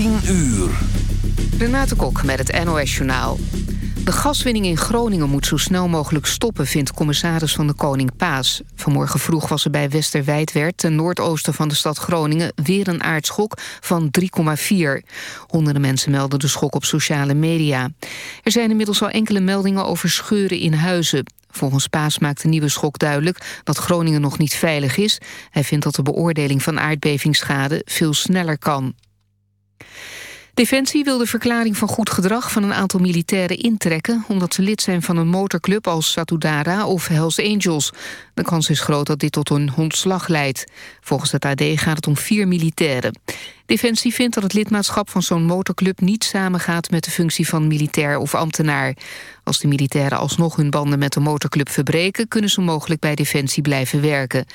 10 uur. Renate Kok met het NOS Journaal. De gaswinning in Groningen moet zo snel mogelijk stoppen... vindt commissaris van de Koning Paas. Vanmorgen vroeg was er bij Westerwijdwerd... ten noordoosten van de stad Groningen... weer een aardschok van 3,4. Honderden mensen melden de schok op sociale media. Er zijn inmiddels al enkele meldingen over scheuren in huizen. Volgens Paas maakt de nieuwe schok duidelijk dat Groningen nog niet veilig is. Hij vindt dat de beoordeling van aardbevingsschade veel sneller kan. Defensie wil de verklaring van goed gedrag van een aantal militairen intrekken... omdat ze lid zijn van een motorclub als Satudara of Hells Angels. De kans is groot dat dit tot een ontslag leidt. Volgens het AD gaat het om vier militairen. Defensie vindt dat het lidmaatschap van zo'n motorclub niet samengaat met de functie van militair of ambtenaar. Als de militairen alsnog hun banden met de motorclub verbreken... kunnen ze mogelijk bij Defensie blijven werken.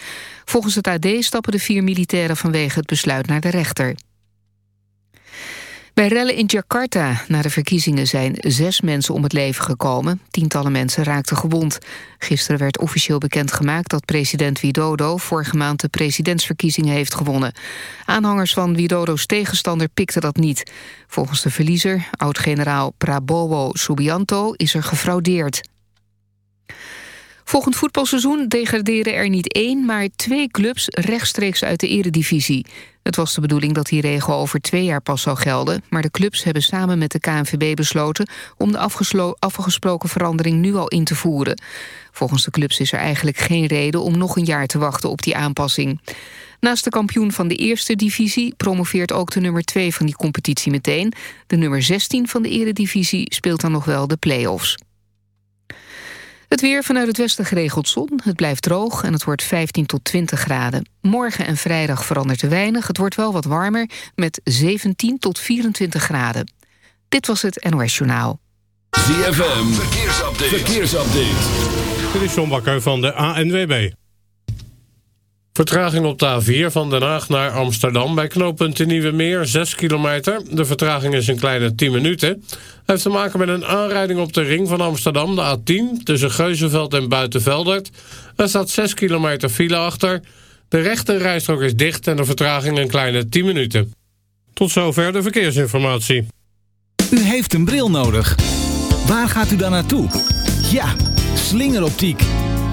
Volgens het AD stappen de vier militairen vanwege het besluit naar de rechter. Bij rellen in Jakarta na de verkiezingen zijn zes mensen om het leven gekomen. Tientallen mensen raakten gewond. Gisteren werd officieel bekendgemaakt dat president Widodo... vorige maand de presidentsverkiezingen heeft gewonnen. Aanhangers van Widodo's tegenstander pikten dat niet. Volgens de verliezer, oud-generaal Prabowo Subianto, is er gefraudeerd. Volgend voetbalseizoen degraderen er niet één, maar twee clubs rechtstreeks uit de eredivisie. Het was de bedoeling dat die regel over twee jaar pas zou gelden... maar de clubs hebben samen met de KNVB besloten... om de afgesproken verandering nu al in te voeren. Volgens de clubs is er eigenlijk geen reden om nog een jaar te wachten op die aanpassing. Naast de kampioen van de eerste divisie promoveert ook de nummer 2 van die competitie meteen. De nummer 16 van de eredivisie speelt dan nog wel de play-offs. Het weer vanuit het westen geregeld zon. Het blijft droog en het wordt 15 tot 20 graden. Morgen en vrijdag verandert te weinig. Het wordt wel wat warmer met 17 tot 24 graden. Dit was het NOS Journaal. ZFM, verkeersupdate. verkeersupdate. Dit is John Bakker van de ANWB. Vertraging op de A4 van Den Haag naar Amsterdam... bij knooppunt de Nieuwe Meer, 6 kilometer. De vertraging is een kleine 10 minuten. heeft te maken met een aanrijding op de ring van Amsterdam... de A10, tussen Geuzenveld en Buitenveldert. Er staat 6 kilometer file achter. De rechte rijstrook is dicht en de vertraging een kleine 10 minuten. Tot zover de verkeersinformatie. U heeft een bril nodig. Waar gaat u dan naartoe? Ja, slingeroptiek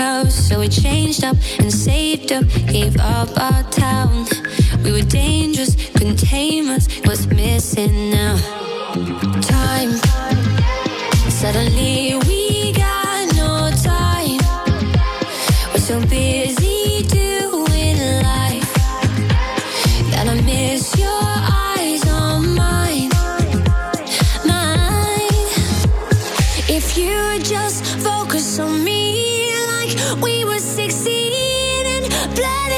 So we changed up and saved up, gave up our town. We were dangerous, couldn't tame us. What's missing now? Time. Suddenly blood.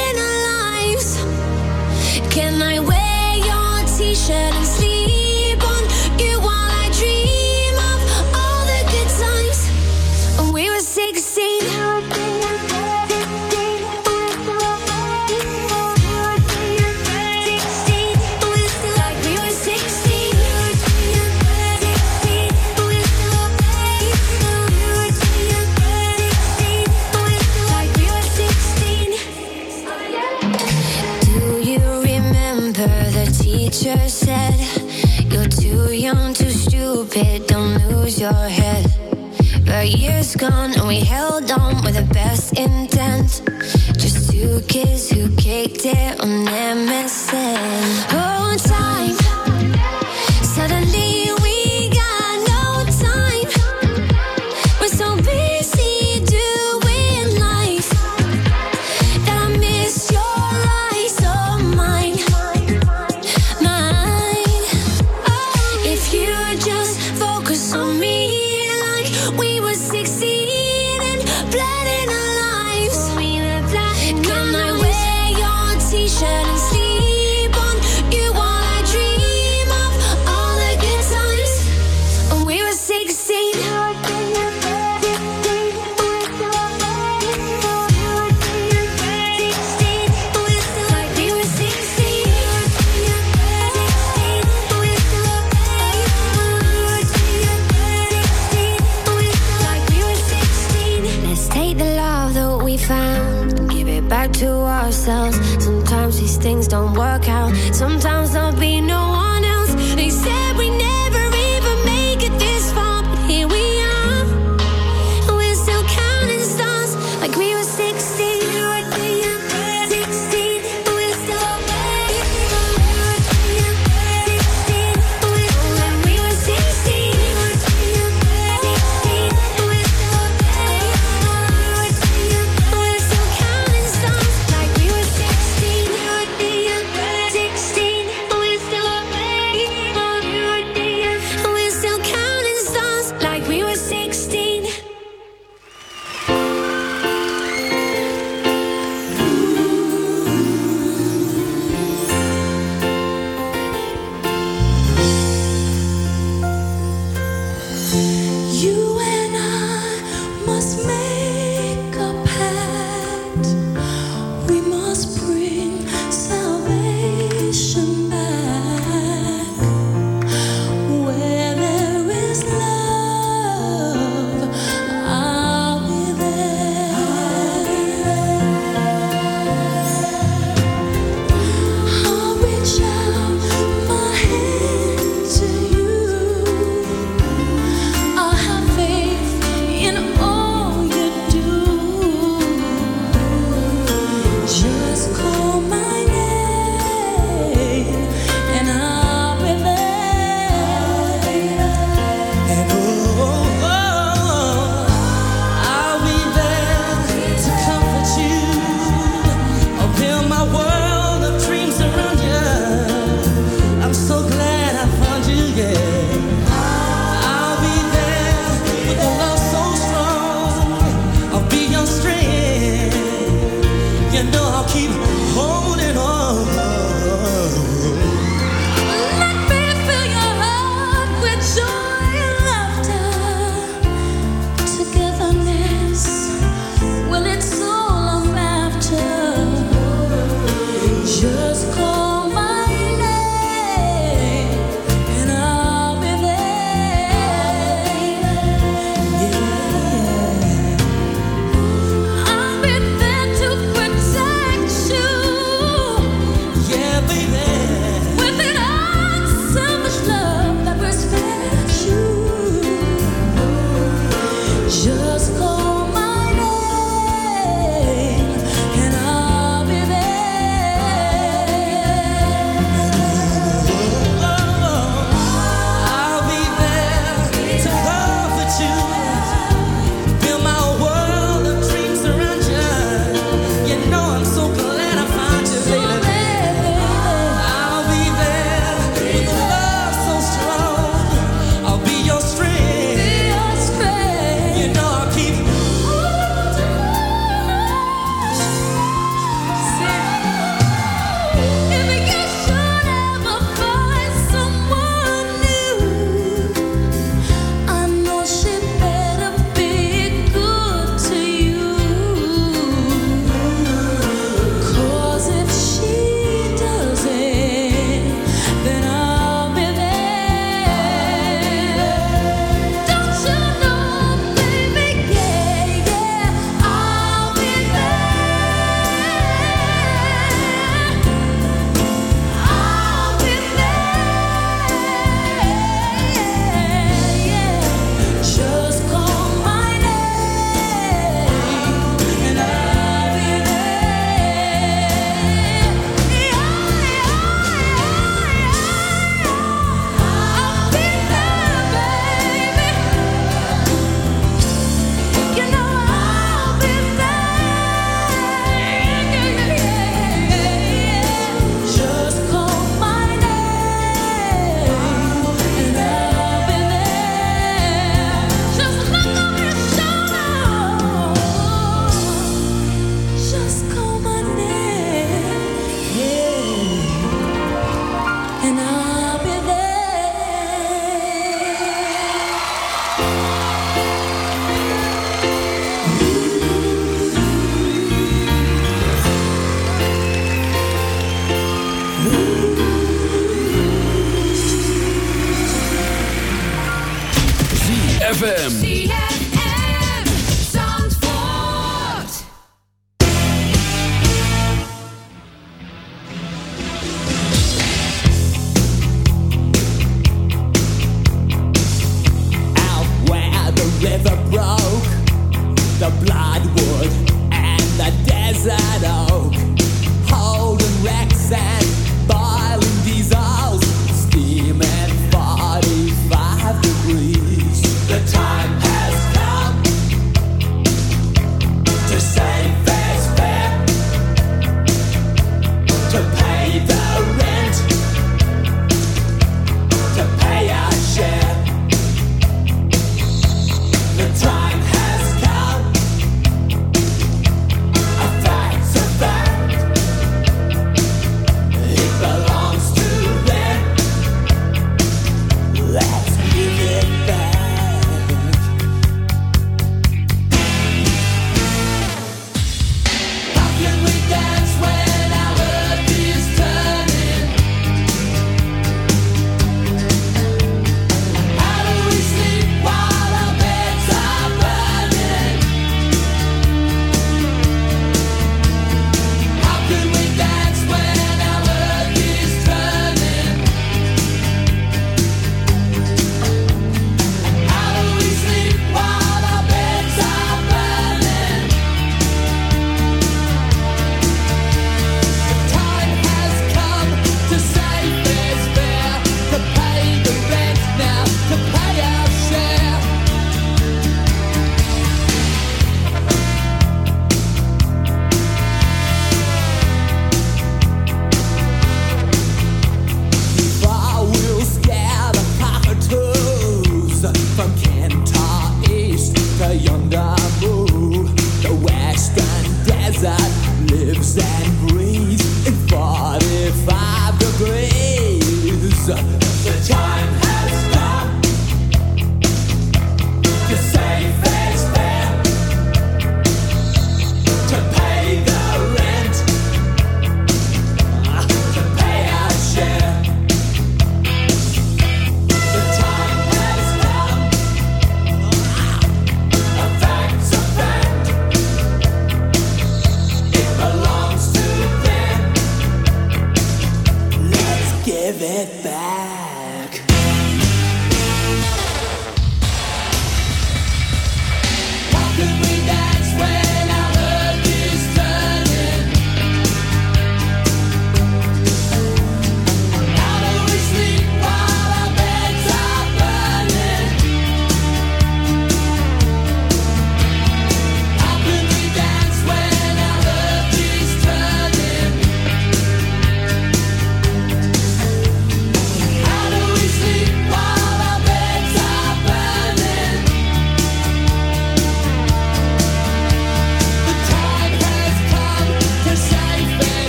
our head. Years gone and we held on with the best intent. Just two kids who kicked it on MSN.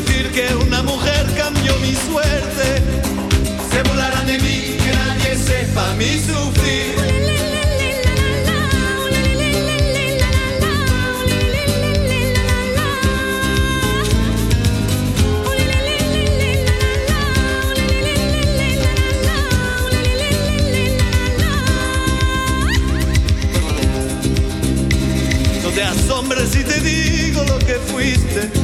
decir que una mujer cambió mi suerte. Se burlarán de mí, que nadie sepa mi sufrir. No te asombres si te digo lo que fuiste.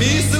camisa.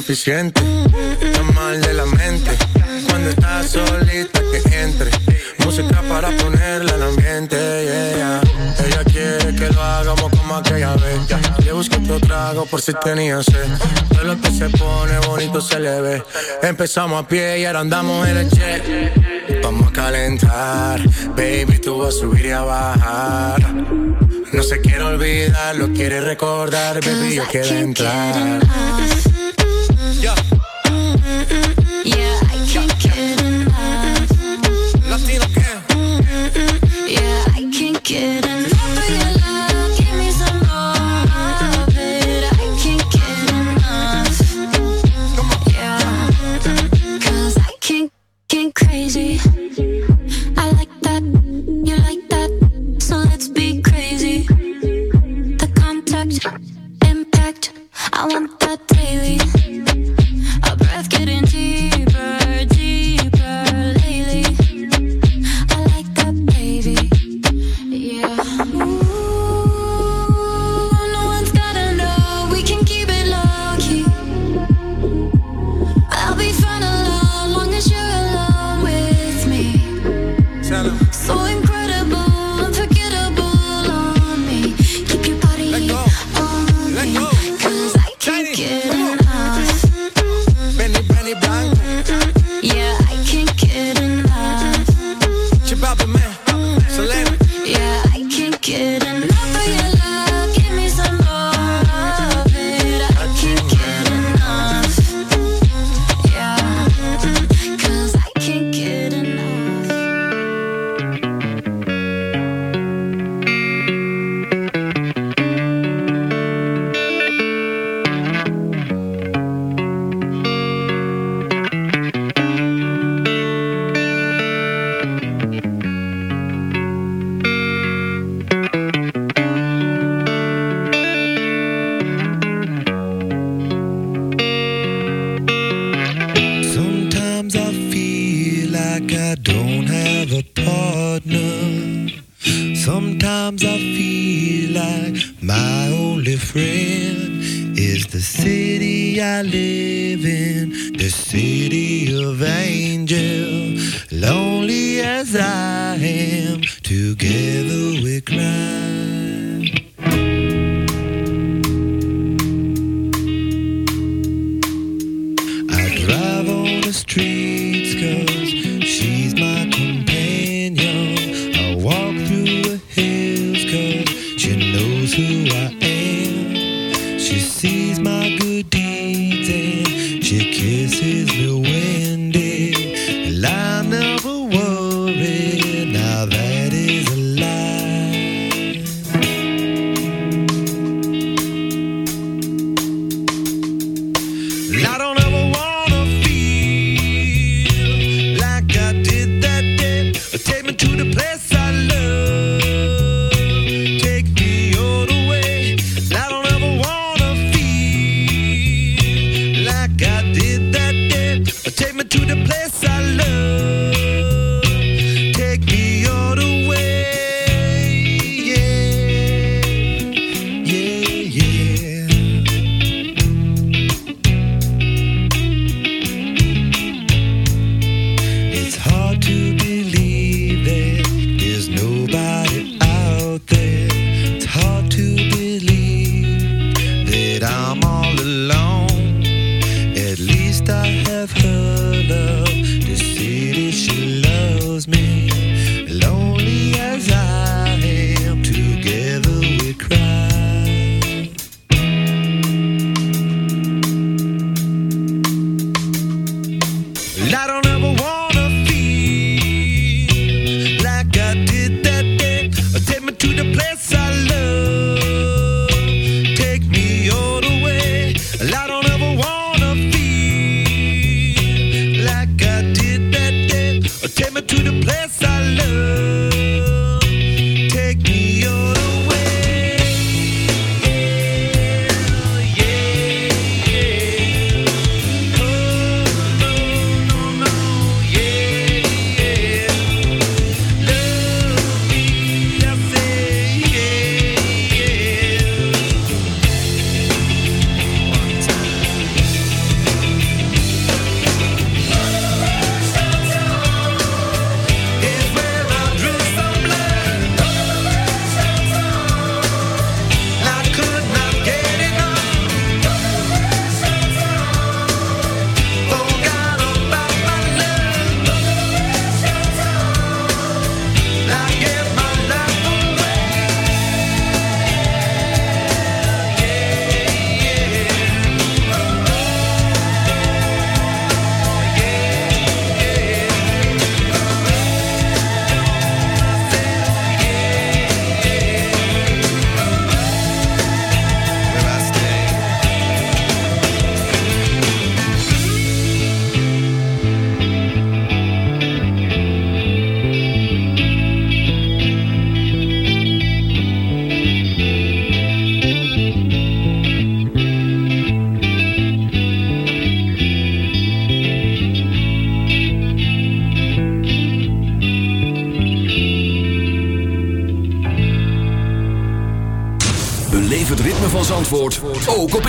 Suficiente, está mal de la mente. Cuando está solita que entre, música para ponerla en ambiente. yeah, yeah. Ella quiere que lo hagamos como aquella vez. Le busqué otro trago por si tenía sed. Todo lo que se pone bonito se le ve. Empezamos a pie y ahora andamos en el jet. Vamos a calentar, baby, tú vas a subir y a bajar. No se quiere olvidar, lo quiere recordar, baby, yo quiero entrar. Get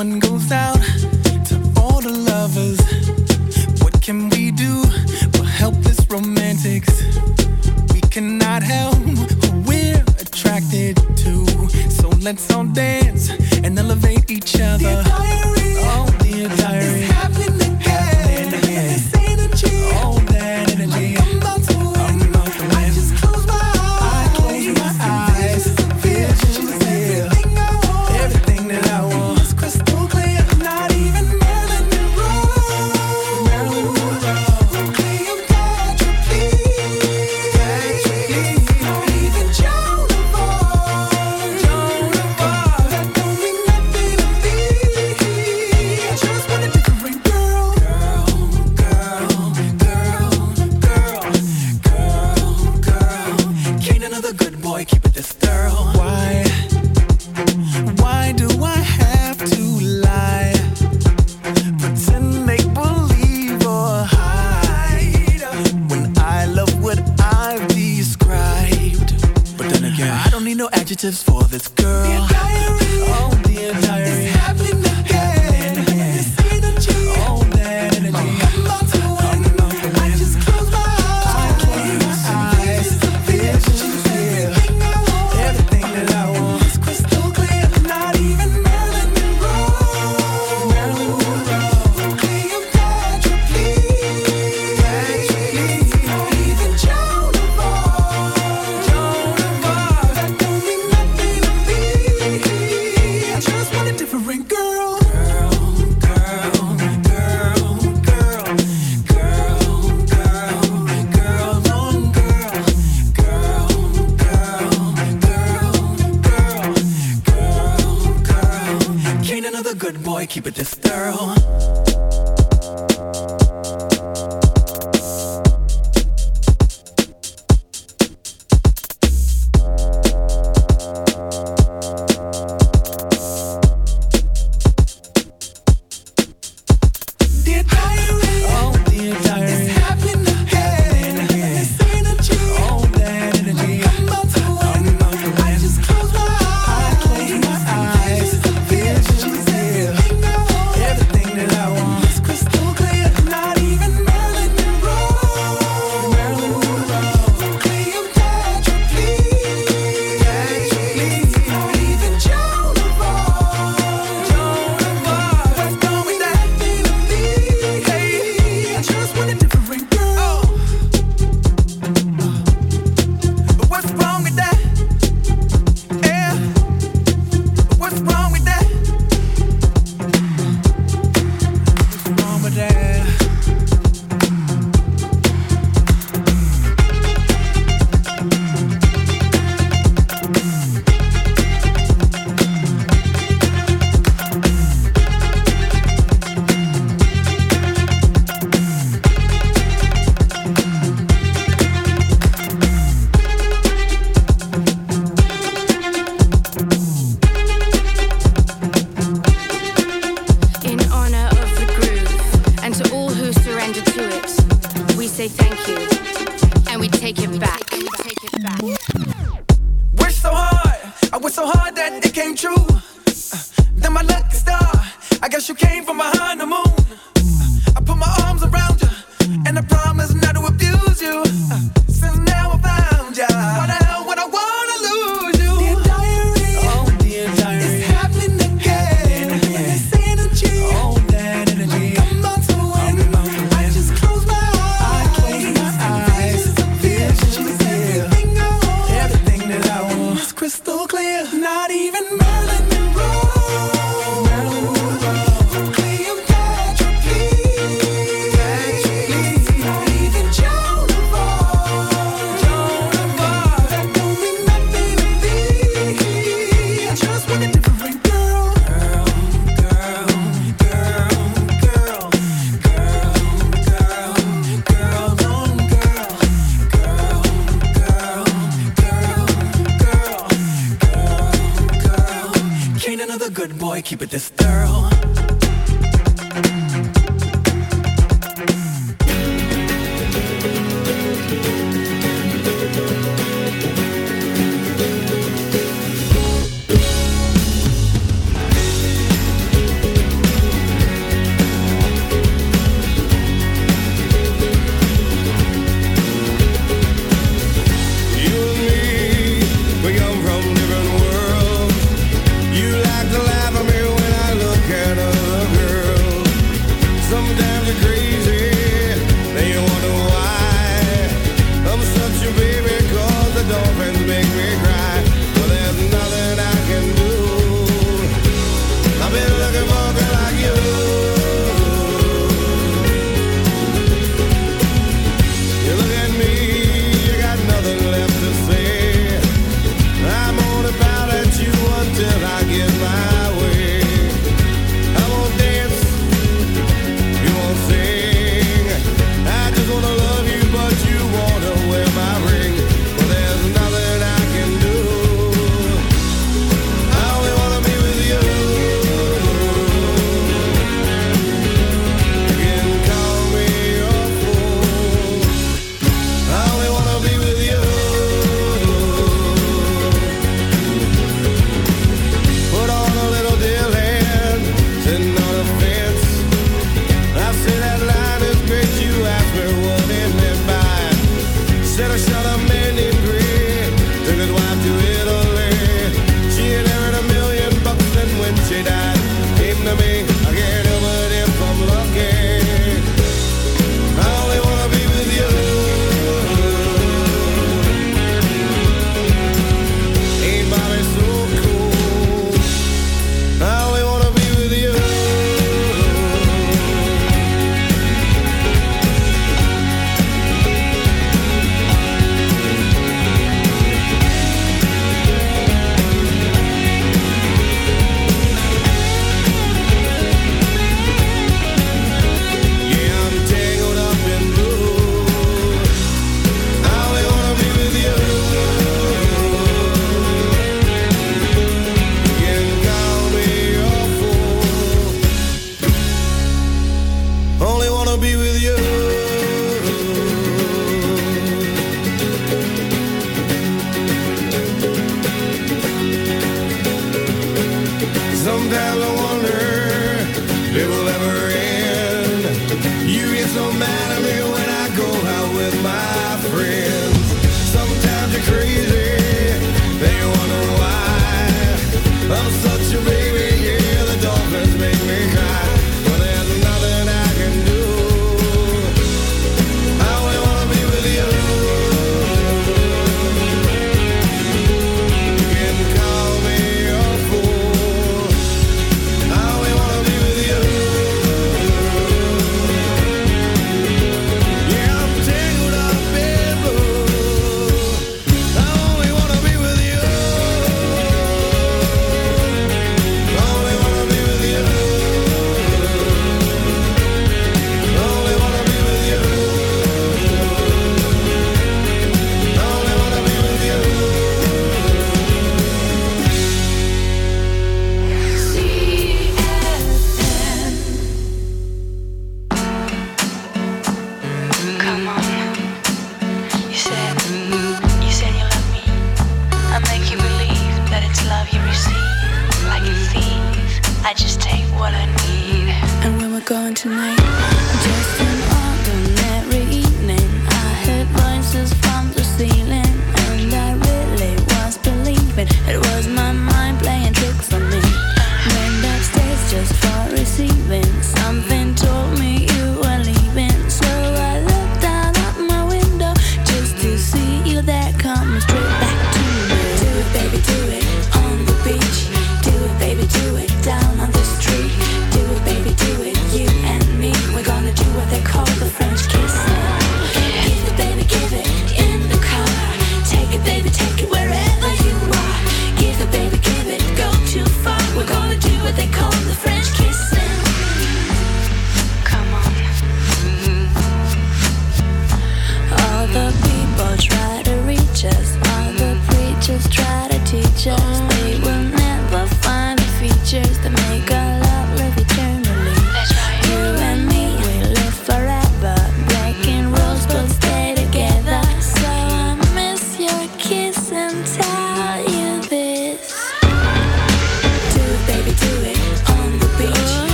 one goes out to all the lovers. What can we do? We're helpless romantics. We cannot help who we're attracted to. So let's all dance keep it this girl. hard that it came true. Uh, then my lucky star, I guess you came from behind the moon. Uh, I put my arms around you, and I promise not to abuse you. Uh, down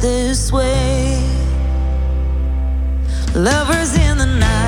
this way. Lovers in the night,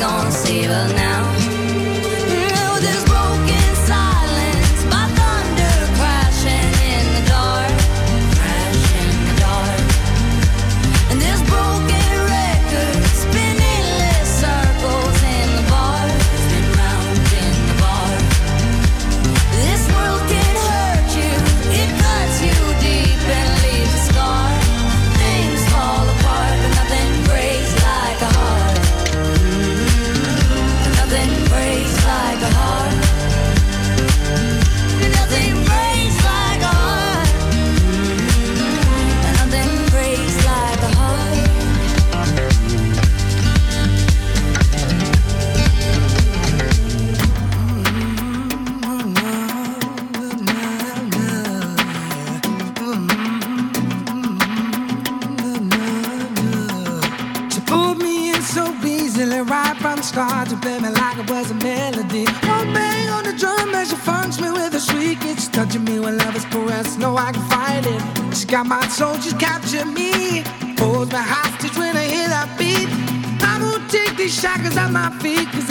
gonna see, her now. got my soldiers capture me. Holds my hostage when I hear that beat. I won't take these shackles off my feet, cause